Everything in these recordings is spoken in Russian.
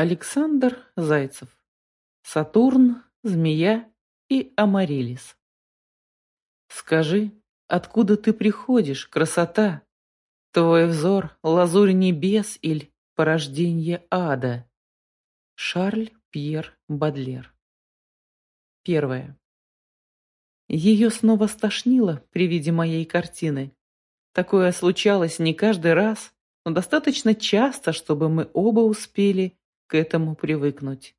Александр Зайцев. Сатурн, Змея и Амарилис. Скажи, откуда ты приходишь, красота? Твой взор — лазурь небес или порождение ада? Шарль Пьер Бадлер. Первое. Ее снова стошнило при виде моей картины. Такое случалось не каждый раз, но достаточно часто, чтобы мы оба успели к этому привыкнуть.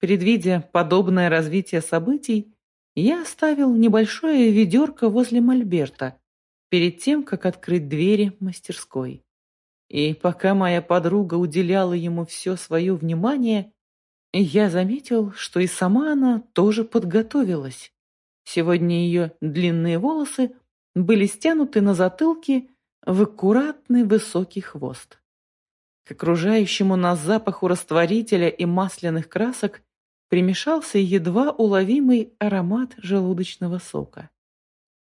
Предвидя подобное развитие событий, я оставил небольшое ведерко возле мольберта перед тем, как открыть двери мастерской. И пока моя подруга уделяла ему все свое внимание, я заметил, что и сама она тоже подготовилась. Сегодня ее длинные волосы были стянуты на затылке в аккуратный высокий хвост. К окружающему нас запаху растворителя и масляных красок примешался едва уловимый аромат желудочного сока.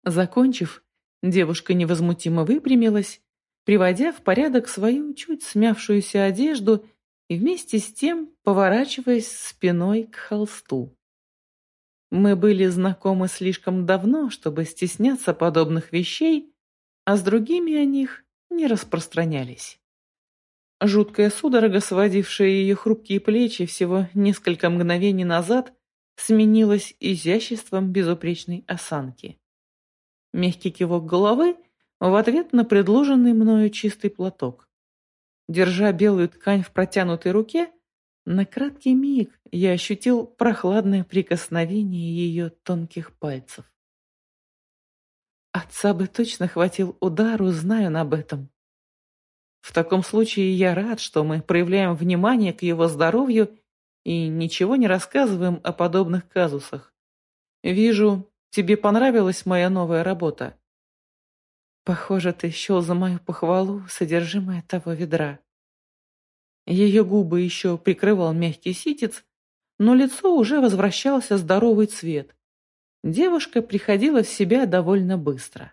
Закончив, девушка невозмутимо выпрямилась, приводя в порядок свою чуть смявшуюся одежду и вместе с тем поворачиваясь спиной к холсту. Мы были знакомы слишком давно, чтобы стесняться подобных вещей, а с другими о них не распространялись. Жуткая судорога, сводившая ее хрупкие плечи всего несколько мгновений назад, сменилась изяществом безупречной осанки. Мягкий кивок головы в ответ на предложенный мною чистый платок. Держа белую ткань в протянутой руке, на краткий миг я ощутил прохладное прикосновение ее тонких пальцев. Отца бы точно хватил удару, зная он об этом. В таком случае я рад, что мы проявляем внимание к его здоровью и ничего не рассказываем о подобных казусах. Вижу, тебе понравилась моя новая работа. Похоже, ты счел за мою похвалу содержимое того ведра. Ее губы еще прикрывал мягкий ситец, но лицо уже возвращался здоровый цвет. Девушка приходила в себя довольно быстро.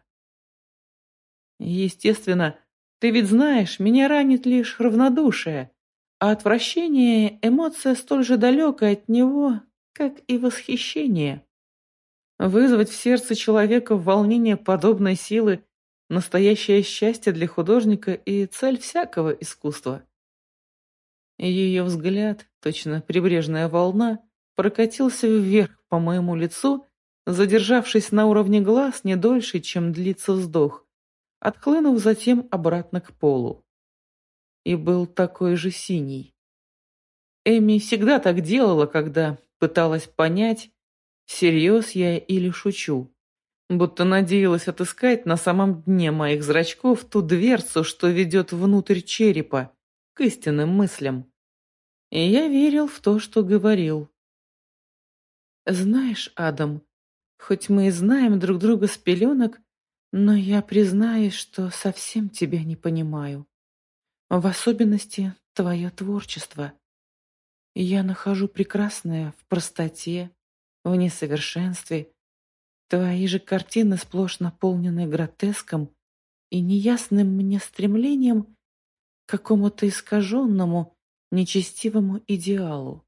Естественно, ты ведь знаешь, меня ранит лишь равнодушие, а отвращение – эмоция столь же далекая от него, как и восхищение. Вызвать в сердце человека волнение подобной силы – настоящее счастье для художника и цель всякого искусства. Ее взгляд, точно прибрежная волна, прокатился вверх по моему лицу, задержавшись на уровне глаз не дольше, чем длится вздох отхлынув затем обратно к полу. И был такой же синий. Эми всегда так делала, когда пыталась понять, всерьез я или шучу. Будто надеялась отыскать на самом дне моих зрачков ту дверцу, что ведет внутрь черепа, к истинным мыслям. И я верил в то, что говорил. Знаешь, Адам, хоть мы и знаем друг друга с пеленок, но я признаюсь, что совсем тебя не понимаю. В особенности твое творчество. Я нахожу прекрасное в простоте, в несовершенстве. Твои же картины сплошь наполнены гротеском и неясным мне стремлением к какому-то искаженному, нечестивому идеалу.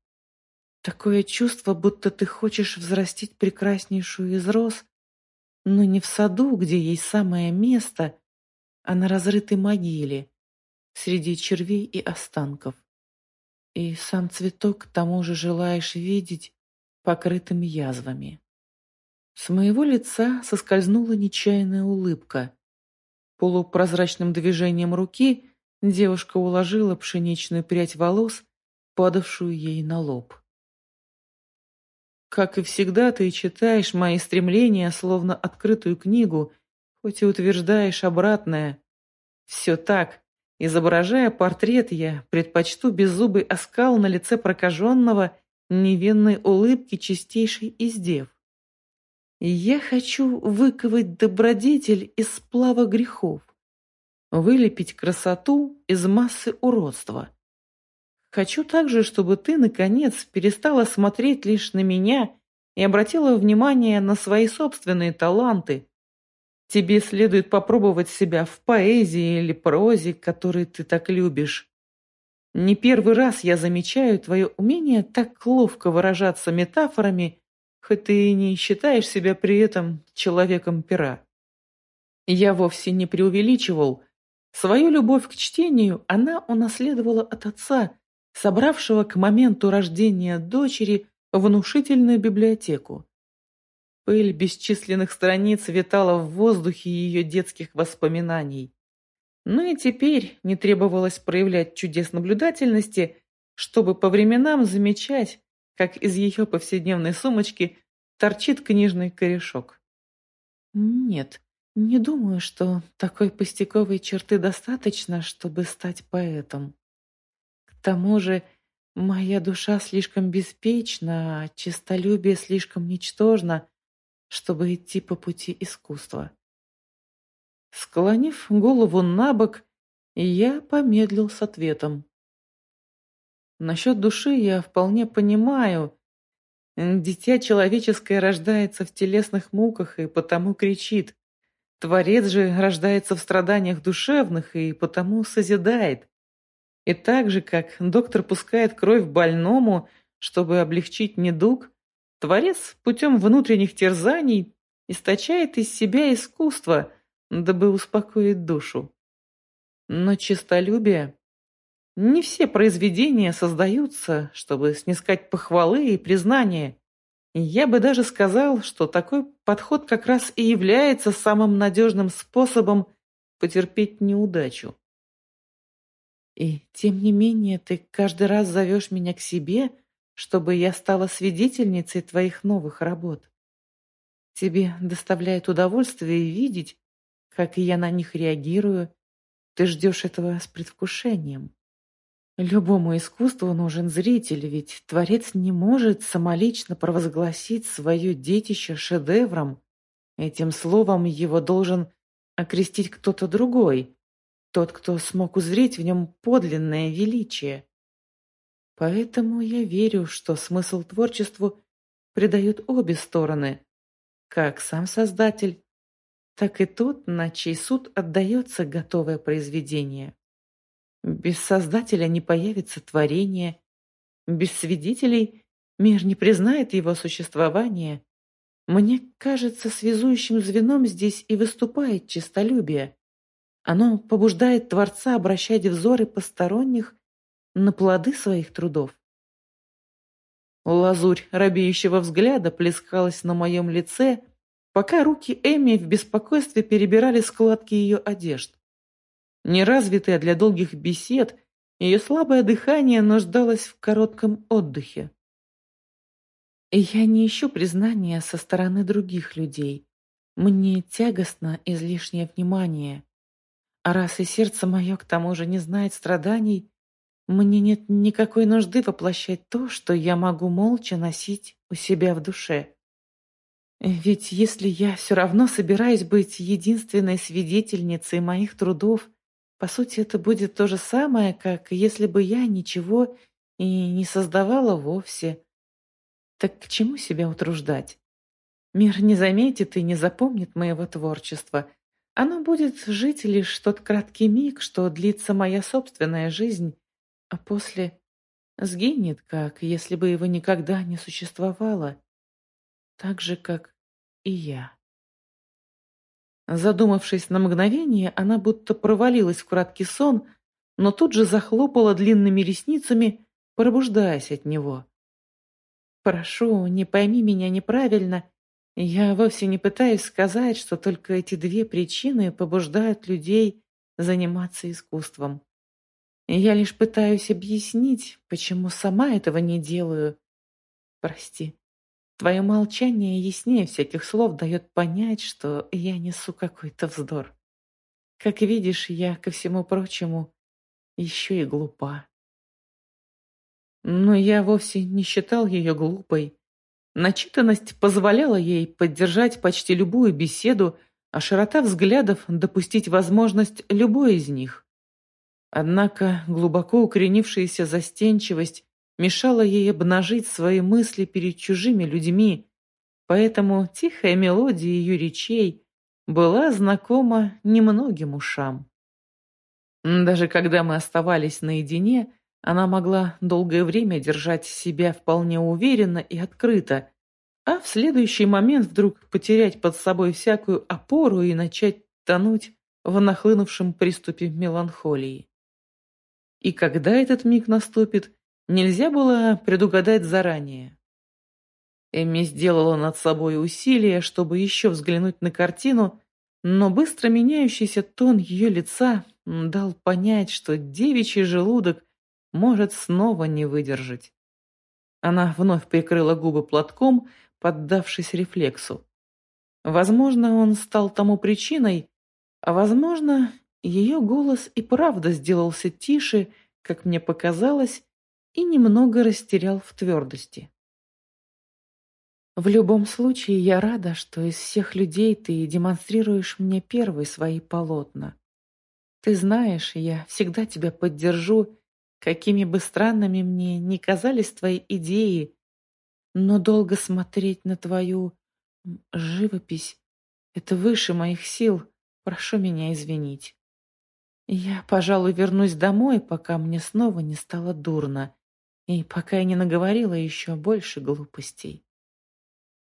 Такое чувство, будто ты хочешь взрастить прекраснейшую из роз, но не в саду, где ей самое место, а на разрытой могиле, среди червей и останков. И сам цветок к тому же желаешь видеть покрытым язвами. С моего лица соскользнула нечаянная улыбка. Полупрозрачным движением руки девушка уложила пшеничную прядь волос, падавшую ей на лоб. Как и всегда, ты читаешь мои стремления, словно открытую книгу, хоть и утверждаешь обратное. Все так. Изображая портрет, я предпочту беззубый оскал на лице прокаженного, невинной улыбки чистейшей издев. Я хочу выковать добродетель из сплава грехов, вылепить красоту из массы уродства. Хочу также, чтобы ты, наконец, перестала смотреть лишь на меня и обратила внимание на свои собственные таланты. Тебе следует попробовать себя в поэзии или прозе, которые ты так любишь. Не первый раз я замечаю твое умение так ловко выражаться метафорами, хоть ты и не считаешь себя при этом человеком пера. Я вовсе не преувеличивал. Свою любовь к чтению она унаследовала от отца, собравшего к моменту рождения дочери внушительную библиотеку. Пыль бесчисленных страниц витала в воздухе ее детских воспоминаний. Ну и теперь не требовалось проявлять чудес наблюдательности, чтобы по временам замечать, как из ее повседневной сумочки торчит книжный корешок. Нет, не думаю, что такой пустяковой черты достаточно, чтобы стать поэтом. К тому же моя душа слишком беспечна, а честолюбие слишком ничтожно, чтобы идти по пути искусства. Склонив голову на бок, я помедлил с ответом. Насчет души я вполне понимаю. Дитя человеческое рождается в телесных муках и потому кричит. Творец же рождается в страданиях душевных и потому созидает. И так же, как доктор пускает кровь больному, чтобы облегчить недуг, Творец путем внутренних терзаний источает из себя искусство – дабы успокоить душу. Но честолюбие... Не все произведения создаются, чтобы снискать похвалы и признание. Я бы даже сказал, что такой подход как раз и является самым надежным способом потерпеть неудачу. И тем не менее ты каждый раз зовешь меня к себе, чтобы я стала свидетельницей твоих новых работ. Тебе доставляет удовольствие видеть, как я на них реагирую. Ты ждешь этого с предвкушением. Любому искусству нужен зритель, ведь творец не может самолично провозгласить свое детище шедевром. Этим словом его должен окрестить кто-то другой, тот, кто смог узреть в нем подлинное величие. Поэтому я верю, что смысл творчеству придают обе стороны, как сам создатель, так и тот, на чей суд отдается готовое произведение. Без создателя не появится творение, без свидетелей мир не признает его существование. Мне кажется, связующим звеном здесь и выступает честолюбие. Оно побуждает Творца обращать взоры посторонних на плоды своих трудов. Лазурь робеющего взгляда плескалась на моем лице, пока руки Эми в беспокойстве перебирали складки ее одежд. Неразвитая для долгих бесед, ее слабое дыхание нуждалось в коротком отдыхе. Я не ищу признания со стороны других людей. Мне тягостно излишнее внимание. А раз и сердце мое к тому же не знает страданий, мне нет никакой нужды воплощать то, что я могу молча носить у себя в душе. Ведь если я все равно собираюсь быть единственной свидетельницей моих трудов, по сути, это будет то же самое, как если бы я ничего и не создавала вовсе. Так к чему себя утруждать? Мир не заметит и не запомнит моего творчества. Оно будет жить лишь тот краткий миг, что длится моя собственная жизнь, а после сгинет, как если бы его никогда не существовало так же, как и я. Задумавшись на мгновение, она будто провалилась в краткий сон, но тут же захлопала длинными ресницами, пробуждаясь от него. «Прошу, не пойми меня неправильно. Я вовсе не пытаюсь сказать, что только эти две причины побуждают людей заниматься искусством. Я лишь пытаюсь объяснить, почему сама этого не делаю. Прости». Твое молчание яснее всяких слов дает понять, что я несу какой-то вздор. Как видишь, я, ко всему прочему, еще и глупа. Но я вовсе не считал ее глупой. Начитанность позволяла ей поддержать почти любую беседу, а широта взглядов допустить возможность любой из них. Однако глубоко укоренившаяся застенчивость мешала ей обнажить свои мысли перед чужими людьми, поэтому тихая мелодия ее речей была знакома немногим ушам. Даже когда мы оставались наедине, Она могла долгое время держать себя вполне уверенно и открыто, а в следующий момент вдруг потерять под собой всякую опору и начать тонуть в нахлынувшем приступе меланхолии. И когда этот миг наступит, нельзя было предугадать заранее. Эми сделала над собой усилие, чтобы еще взглянуть на картину, но быстро меняющийся тон ее лица дал понять, что девичий желудок может снова не выдержать. Она вновь прикрыла губы платком, поддавшись рефлексу. Возможно, он стал тому причиной, а возможно, ее голос и правда сделался тише, как мне показалось, и немного растерял в твердости. В любом случае, я рада, что из всех людей ты демонстрируешь мне первые свои полотна. Ты знаешь, я всегда тебя поддержу, какими бы странными мне ни казались твои идеи, но долго смотреть на твою живопись — это выше моих сил, прошу меня извинить. Я, пожалуй, вернусь домой, пока мне снова не стало дурно, и пока я не наговорила еще больше глупостей.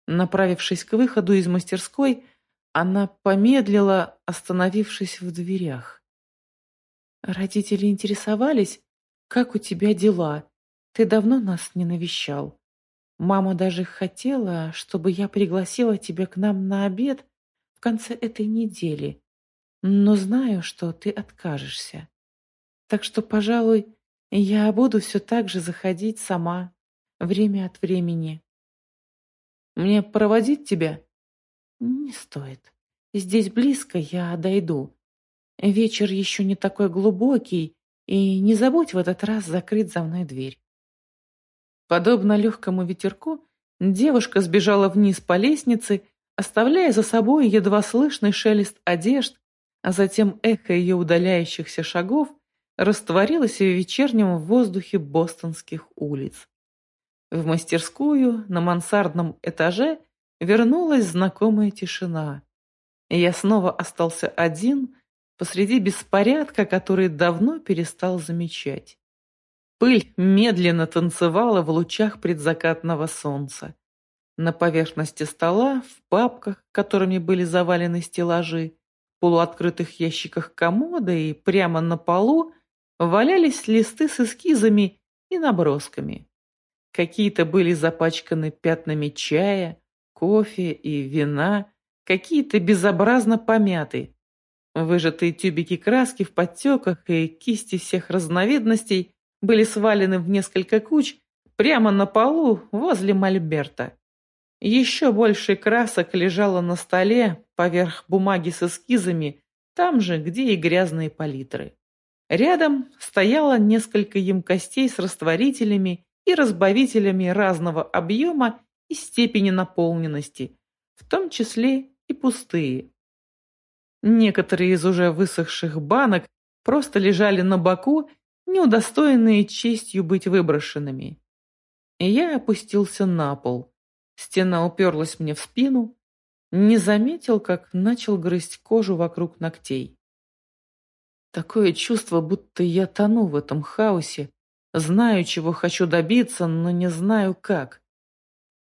Направившись к выходу из мастерской, она помедлила, остановившись в дверях. Родители интересовались, как у тебя дела? Ты давно нас не навещал. Мама даже хотела, чтобы я пригласила тебя к нам на обед в конце этой недели, но знаю, что ты откажешься. Так что, пожалуй, я буду все так же заходить сама, время от времени. Мне проводить тебя? Не стоит. Здесь близко, я дойду. Вечер еще не такой глубокий, и не забудь в этот раз закрыть за мной дверь. Подобно легкому ветерку, девушка сбежала вниз по лестнице, оставляя за собой едва слышный шелест одежд, а затем эхо ее удаляющихся шагов растворилось в вечернем воздухе бостонских улиц. В мастерскую на мансардном этаже вернулась знакомая тишина. Я снова остался один посреди беспорядка, который давно перестал замечать. Пыль медленно танцевала в лучах предзакатного солнца. На поверхности стола, в папках, которыми были завалены стеллажи, полуоткрытых ящиках комода и прямо на полу валялись листы с эскизами и набросками. Какие-то были запачканы пятнами чая, кофе и вина, какие-то безобразно помяты. Выжатые тюбики краски в подтеках и кисти всех разновидностей были свалены в несколько куч прямо на полу возле мольберта. Еще больше красок лежало на столе поверх бумаги с эскизами, там же, где и грязные палитры. Рядом стояло несколько емкостей с растворителями и разбавителями разного объема и степени наполненности, в том числе и пустые. Некоторые из уже высохших банок просто лежали на боку, не удостоенные честью быть выброшенными. И я опустился на пол. Стена уперлась мне в спину, не заметил, как начал грызть кожу вокруг ногтей. Такое чувство, будто я тону в этом хаосе, Знаю, чего хочу добиться, но не знаю как.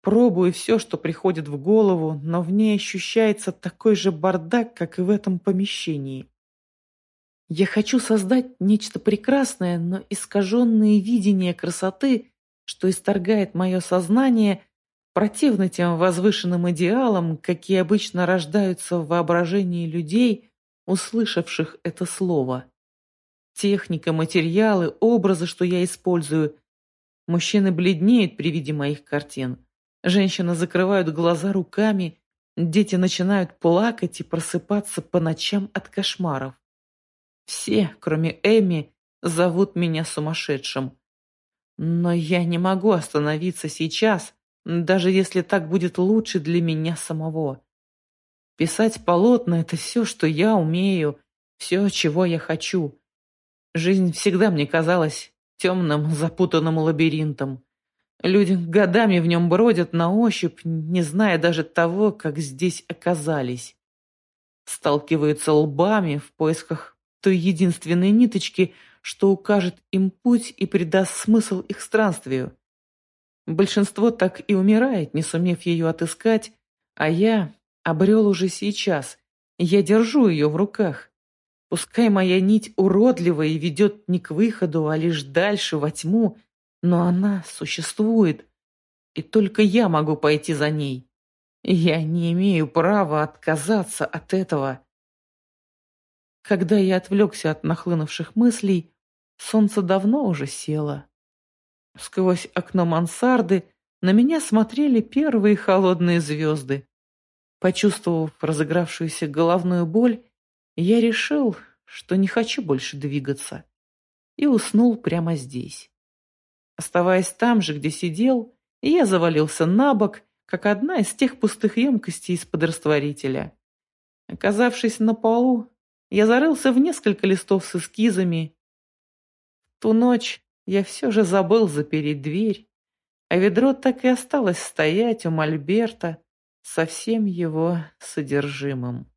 Пробую все, что приходит в голову, но в ней ощущается такой же бардак, как и в этом помещении. Я хочу создать нечто прекрасное, но искаженное видение красоты, что исторгает мое сознание, противно тем возвышенным идеалам, какие обычно рождаются в воображении людей, услышавших это слово. Техника, материалы, образы, что я использую. Мужчины бледнеют при виде моих картин. Женщины закрывают глаза руками. Дети начинают плакать и просыпаться по ночам от кошмаров. Все, кроме Эми, зовут меня сумасшедшим. Но я не могу остановиться сейчас, даже если так будет лучше для меня самого. Писать полотна — это все, что я умею, все, чего я хочу. Жизнь всегда мне казалась темным, запутанным лабиринтом. Люди годами в нем бродят на ощупь, не зная даже того, как здесь оказались. Сталкиваются лбами в поисках той единственной ниточки, что укажет им путь и придаст смысл их странствию. Большинство так и умирает, не сумев ее отыскать, а я обрел уже сейчас. Я держу ее в руках. Пускай моя нить уродливая и ведет не к выходу, а лишь дальше, во тьму, но она существует, и только я могу пойти за ней. Я не имею права отказаться от этого. Когда я отвлекся от нахлынувших мыслей, солнце давно уже село. Сквозь окно мансарды на меня смотрели первые холодные звезды. Почувствовав разыгравшуюся головную боль, я решил, что не хочу больше двигаться, и уснул прямо здесь. Оставаясь там же, где сидел, я завалился на бок, как одна из тех пустых емкостей из-под растворителя. Оказавшись на полу, я зарылся в несколько листов с эскизами. Ту ночь я все же забыл запереть дверь, а ведро так и осталось стоять у мольберта со всем его содержимым.